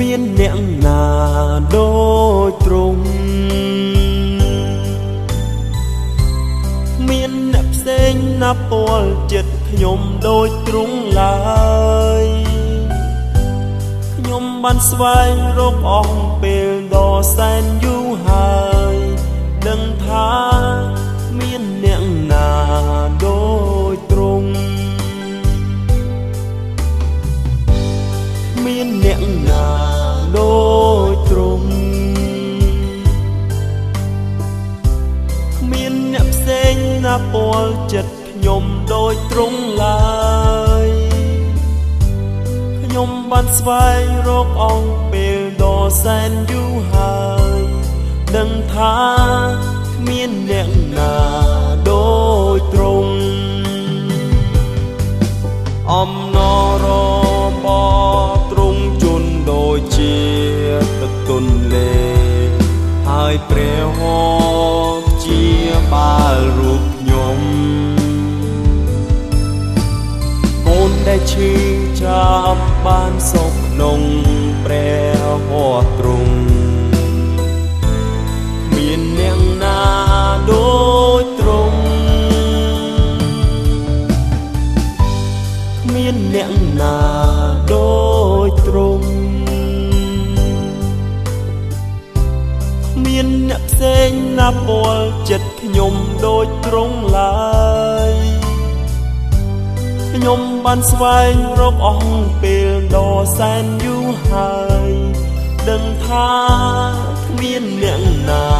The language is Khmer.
មានអ្នកណាដូចទ្រង់មានអ្នកផ្សេងណាពលចិត្តខ្ញុំដូចទ្រង់ឡើយខ្ញុំបានស្វែងរកអស់ពេលដ៏សែនយូរ មានអ្នកណាដូចទ្រង់គ្មានអ្នកផ្សេងណាពលចិត្តខ្ញុំដូចទ្រង់ឡើយខ្ញុំបានស្វែងរកអង្គពេលដ៏សែនយូរហើយដឹងថាគ្មានអ្នកណាដូចទ្រង់អំ ទឹកទុនលេហើយព្រះហមជាបាលរូបខ្ញុំកូនដែលឈឺចាប់បានសុខក្នុងព្រះហមទ្រង់មានអ្នកណាដូចទ្រង់មានអ្នកណា មានអ្នកផ្សេងណាពលចិត្តខ្ញុំដូចទ្រង់ឡើយខ្ញុំបានស្វែងរកអស់ពេលដ៏សែនយូរហើយដឹងថាគ្មានអ្នកណាដូច